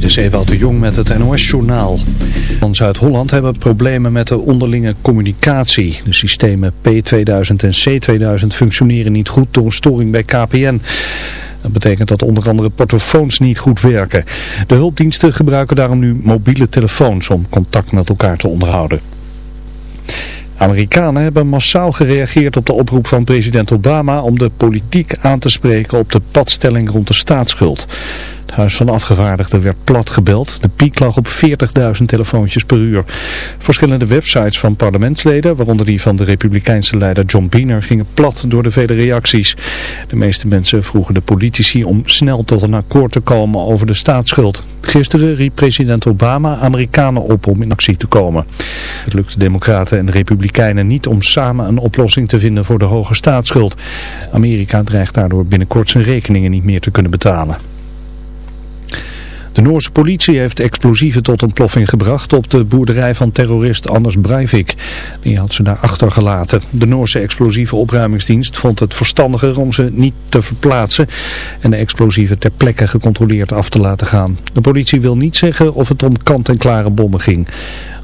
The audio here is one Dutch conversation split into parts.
Dit is Ewout de Jong met het NOS-journaal. Van Zuid-Holland hebben problemen met de onderlinge communicatie. De systemen P2000 en C2000 functioneren niet goed door storing bij KPN. Dat betekent dat onder andere portofoons niet goed werken. De hulpdiensten gebruiken daarom nu mobiele telefoons om contact met elkaar te onderhouden. Amerikanen hebben massaal gereageerd op de oproep van president Obama om de politiek aan te spreken op de padstelling rond de staatsschuld. Het Huis van Afgevaardigden werd plat gebeld. De piek lag op 40.000 telefoontjes per uur. Verschillende websites van parlementsleden, waaronder die van de republikeinse leider John Boehner, gingen plat door de vele reacties. De meeste mensen vroegen de politici om snel tot een akkoord te komen over de staatsschuld. Gisteren riep president Obama Amerikanen op om in actie te komen. Het lukte democraten en republikeinen niet om samen een oplossing te vinden voor de hoge staatsschuld. Amerika dreigt daardoor binnenkort zijn rekeningen niet meer te kunnen betalen. De Noorse politie heeft explosieven tot ontploffing gebracht op de boerderij van terrorist Anders Breivik. Die had ze daar achtergelaten. De Noorse explosieve opruimingsdienst vond het verstandiger om ze niet te verplaatsen en de explosieven ter plekke gecontroleerd af te laten gaan. De politie wil niet zeggen of het om kant-en-klare bommen ging.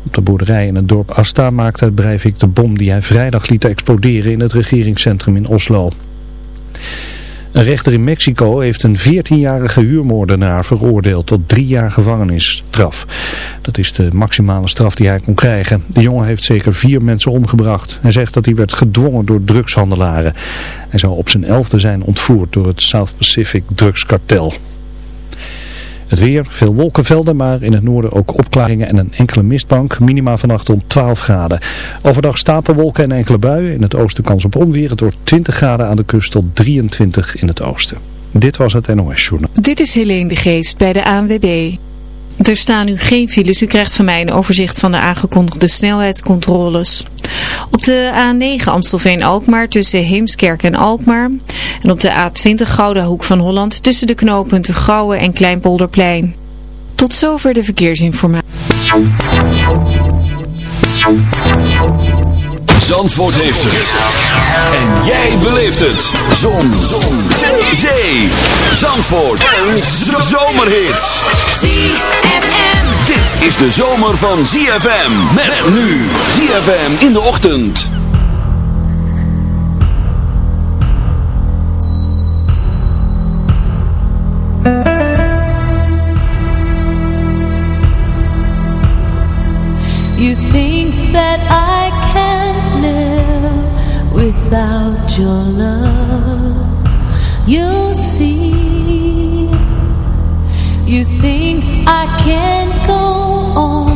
Op de boerderij in het dorp Asta maakte Breivik de bom die hij vrijdag liet exploderen in het regeringscentrum in Oslo. Een rechter in Mexico heeft een 14-jarige huurmoordenaar veroordeeld tot drie jaar gevangenisstraf. Dat is de maximale straf die hij kon krijgen. De jongen heeft zeker vier mensen omgebracht. Hij zegt dat hij werd gedwongen door drugshandelaren. Hij zou op zijn elfde zijn ontvoerd door het South Pacific drugskartel. Het weer, veel wolkenvelden, maar in het noorden ook opklaringen en een enkele mistbank. Minima vannacht om 12 graden. Overdag stapelwolken en enkele buien. In het oosten kans op onweer. Het wordt 20 graden aan de kust tot 23 in het oosten. Dit was het NOS Journal. Dit is Helene de Geest bij de ANWB. Er staan nu geen files. U krijgt van mij een overzicht van de aangekondigde snelheidscontroles. Op de A9 Amstelveen-Alkmaar tussen Heemskerk en Alkmaar. En op de A20 Gouda Hoek van Holland tussen de knooppunten Gouwen en Kleinpolderplein. Tot zover de verkeersinformatie. Zandvoort heeft het. En jij beleeft het. Zon. Zon. Zee. Zandvoort. Een zomerhit. ZFM. Dit is de zomer van ZFM. Met nu. ZFM in de ochtend. You think that I without your love. You'll see You think I can go on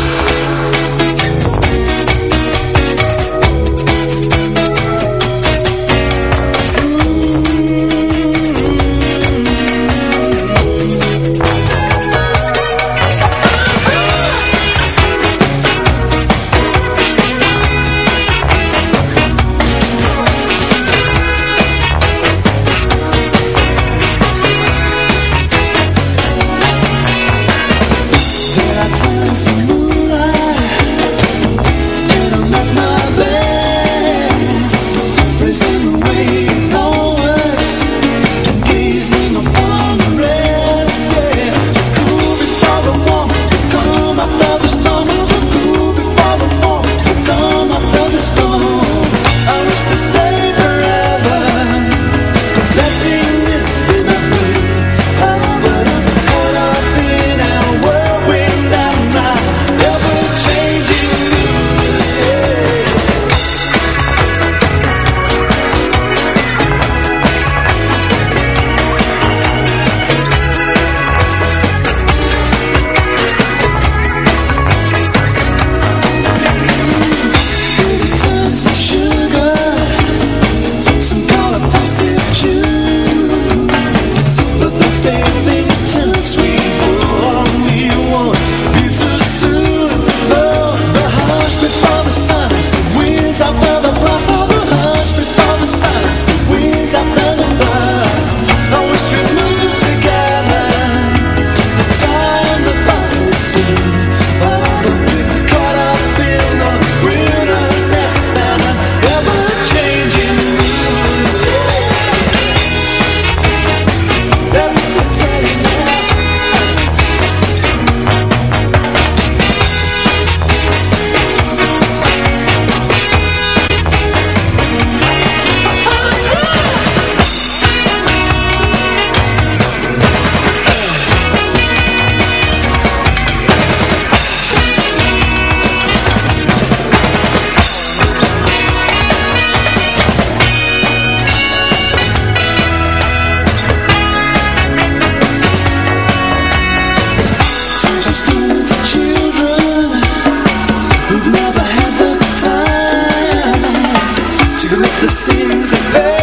sins and pain.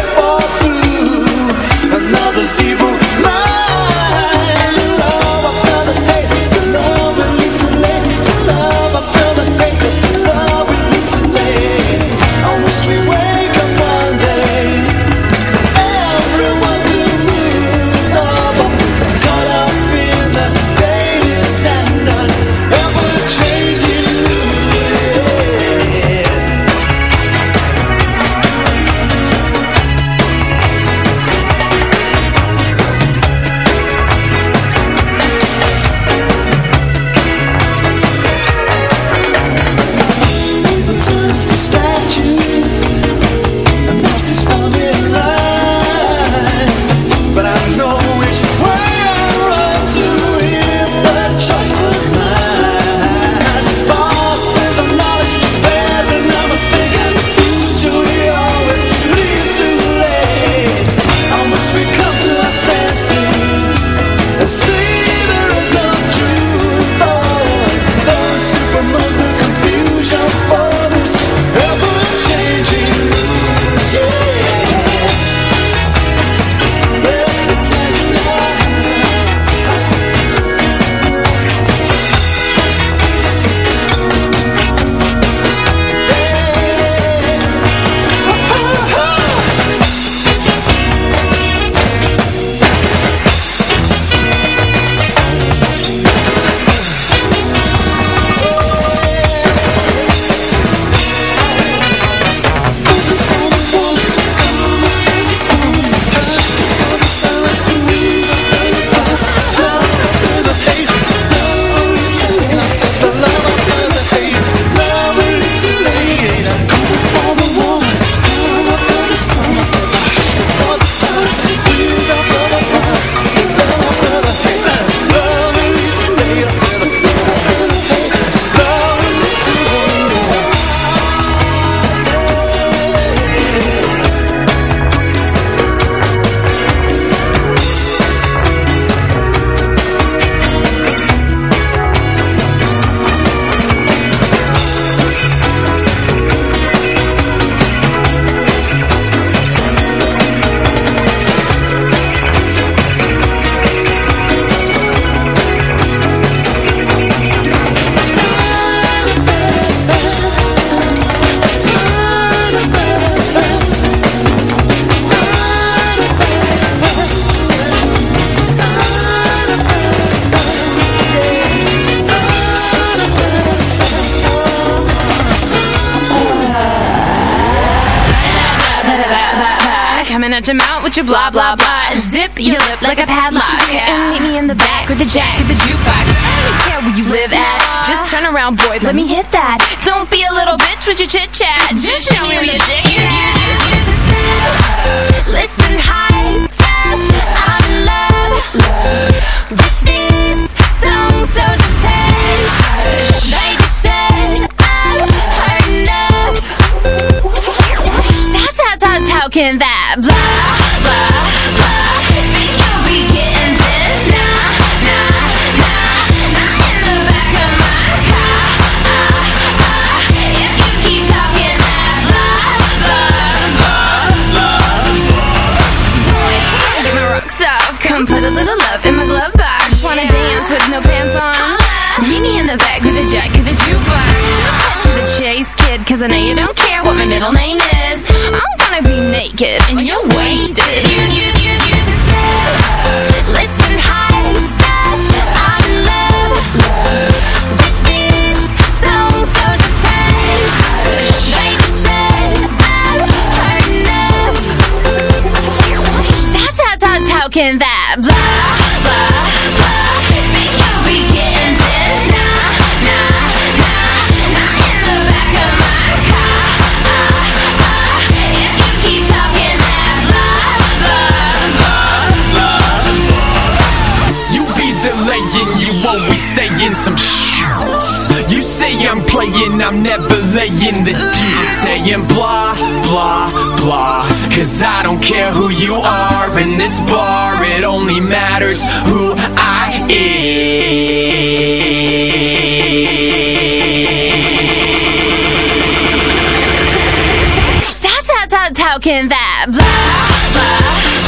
Lip like a padlock. And meet me in the back with the jack of the jukebox. I don't care where you live at. Just turn around, boy, let me hit that. Don't be a little bitch with your chit chat. Just show me where your dick is at. Listen, hi, I'm in love with this song, so just hush. Baby I've heard enough. Stop, stop, stop talking that chase, kid, cause I know you don't care what my middle name is. I'm gonna be naked and you're wasted. You, you, you, you, Listen, hi, I'm in love with this song, so just hush. Baby said I've heard enough. Stop, stop, stop talking that blah, blah, blah. Saying some sh. You say I'm playing, I'm never laying the G. Saying blah, blah, blah. Cause I don't care who you are in this bar, it only matters who I am. Stop, stop talking that blah, blah,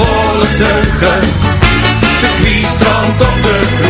volle teugen. Circuit, strand of de